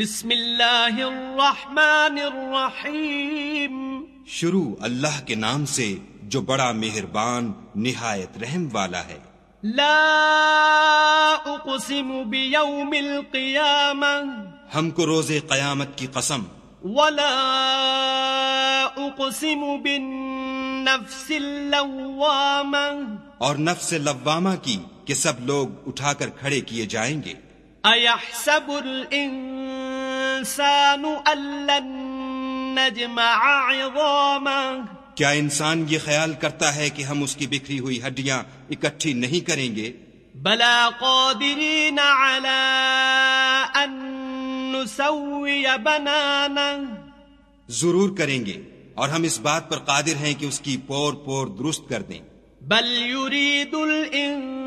بسم اللہ الرحمن الرحیم شروع اللہ کے نام سے جو بڑا مہربان نہایت رحم والا ہے۔ لا اقسم بیوم القیامہ۔ ہم کو روز قیامت کی قسم۔ ولا اقسم بالنفس اللوامہ۔ اور نفس لوامہ کی کہ سب لوگ اٹھا کر کھڑے کیے جائیں گے۔ ایحسب الانسان ان لن نجمع عظامہ کیا انسان یہ خیال کرتا ہے کہ ہم اس کی بکھری ہوئی ہڈیاں اکٹھی نہیں کریں گے؟ بلا قادرین على ان نسوی بنانا ضرور کریں گے اور ہم اس بات پر قادر ہیں کہ اس کی پور پور درست کر دیں۔ بل يريد الانسان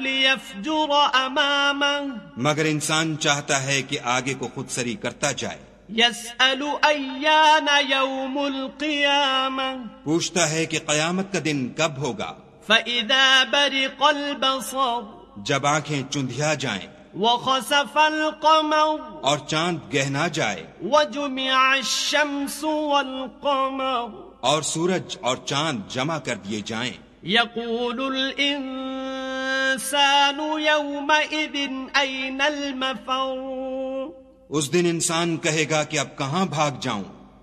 ليفجر امامه مگر انسان چاہتا ہے کہ آگے کو خود سری کرتا جائے۔ يسأل ايان يوم القيامة. پوچھتا ہے کہ قیامت کا دن کب ہوگا۔ فإذا برق البصر. جب آنکھیں چندھیا جائیں۔ وخسف القمر. اور چاند گہنا جائے۔ وجمع الشمس والقمر. اور سورج اور چاند جمع کر دیے جائیں۔ يقول الإنسان يومئذ أين المفر؟ اس دن انسان کہے گا کہ اب کہاں بھاگ جاؤں؟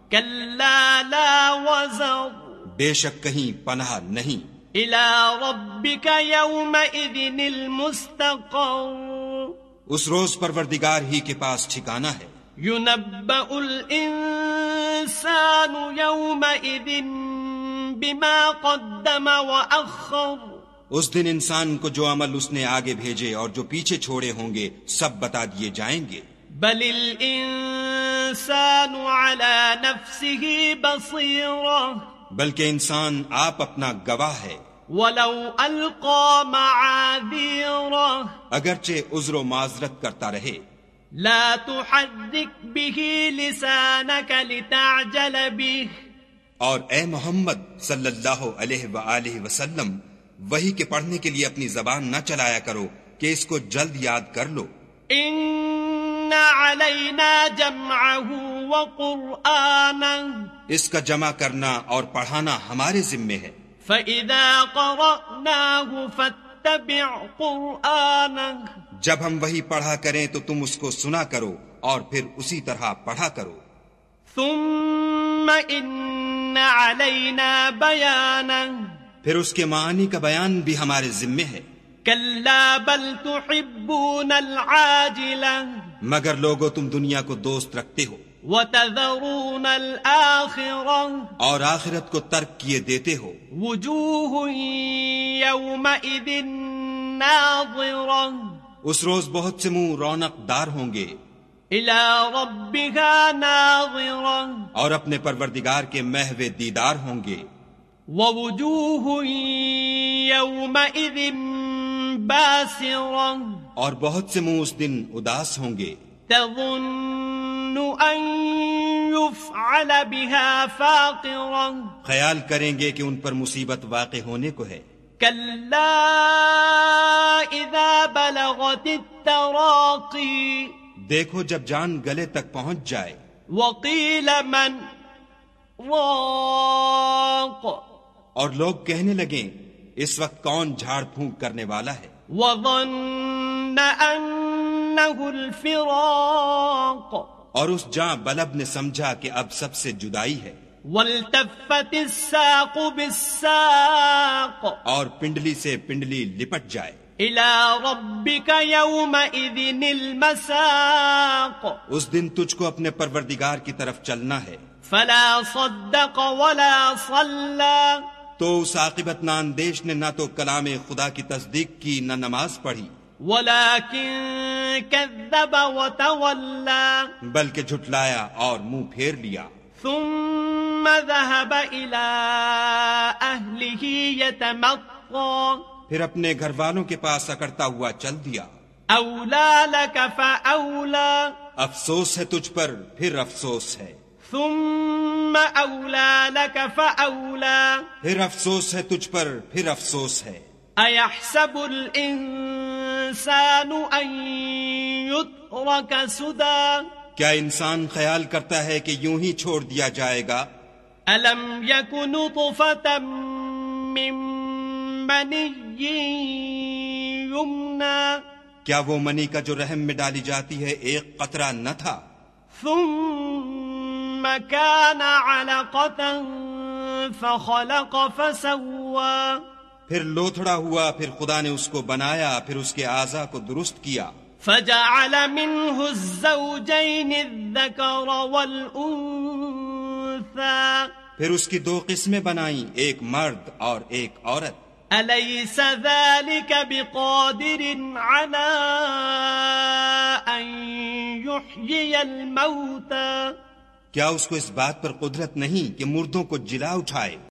كلا لا وزر. بے شک کہیں پناہ نہیں۔ إلى ربك يومئذ المستقر. اس روز پروردگار ہی کے پاس ٹھکانا ہے۔ ينبأ الإنسان يومئذ بما قدم وأخر۔ اس دن انسان کو جو عمل اس نے آگے بھیجے اور جو پیچھے چھوڑے ہوں گے سب بتا دیے جائیں گے۔ بل الإنسان على نفسه بصيرة۔ بلکہ انسان آپ اپنا گواہ ہے۔ ولو ألقى معاذيره۔ اگرچہ عذر و معذرت کرتا رہے۔ لا تحرك به لسانك لتعجل به۔ اور اے محمد صلی اللہ علیہ وآلہ وسلم وہی کے پڑھنے کے لیے اپنی زبان نہ چلایا کرو کہ اس کو جلد یاد کر لو۔ علينا جمعه وقرآنه اس کا جمع کرنا اور پڑھانا ہمارے ذمے ہے۔ فإذا قرأناه فاتبع قرآنه۔ جب ہم وہی پڑھا کریں تو تم اس کو سنا کرو اور پھر اسی طرح پڑھا کرو۔ ثم علينا بيانه پھر اس کے معنی کا بیان بھی ہمارے ذمے ہے۔ كلا بل تحبون العاجلة مگر لوگو تم دنیا کو دوست رکھتے ہو۔ وتذرون الآخرة اور آخرت کو ترک کیے دیتے ہو۔ وجوه يومئذ ناظرة اس روز بہت سے منہ رونق دار ہوں گے۔ ربها اور اپنے پروردگار کے محو دیدار ہوں گے۔ اور بہت سے منہ اس دن اداس ہوں گے۔ تظن أن يفعل بها خیال کریں گے کہ ان پر مصیبت واقع ہونے کو ہے۔ كلا إذا بلغت التراقي. دیکھو جب جان گلے تک پہنچ جائے۔ وقيل من؟ راق اور لوگ کہنے لگیں اس وقت کون جھاڑ پھونک کرنے والا ہے؟ وظن الفراق۔ اور اس جاں بلب نے سمجھا کہ اب سب سے جدائی ہے۔ والتفت الساق بالساق۔ اور پنڈلی سے پنڈلی لپٹ جائے۔ ربك يومئذ المساق. اس دن تجھ کو اپنے پروردگار کی طرف چلنا ہے۔ فلا صدق ولا صلى تو اس عاقبت اندیش نے نہ تو کلام خدا کی تصدیق کی نہ نماز پڑھی۔ ولكن كذب وتولى بلکہ جھٹلایا اور منہ پھیر لیا۔ ثم ذهب إلى أهله يتمطى. پھر اپنے گھر والوں کے پاس اکڑتا ہوا چل دیا۔ أولى لك فأولى افسوس ہے تجھ پر پھر افسوس ہے۔ ثم أولى لك فأولى پھر افسوس ہے تجھ پر پھر افسوس ہے۔ أيحسب الإنسان أن يترك سدى کیا انسان خیال کرتا ہے کہ یوں ہی چھوڑ دیا جائے گا؟ ألم يك نطفة من يمنى کیا وہ منی کا جو رحم میں ڈالی جاتی ہے ایک قطرہ نہ تھا؟ ثم كان علقة فخلق فسوى پھر لوتھڑا ہوا پھر خدا نے اس کو بنایا پھر اس کے اعضا کو درست کیا۔ فجعل منه الزوجين الذكر والأنثى پھر اس کی دو قسمیں بنائیں ایک مرد اور ایک عورت۔ أليس ذلك بقادر على أن يحيي الموتى؟ کیا اس کو اس بات پر قدرت نہیں کہ مردوں کو جلا اٹھائے؟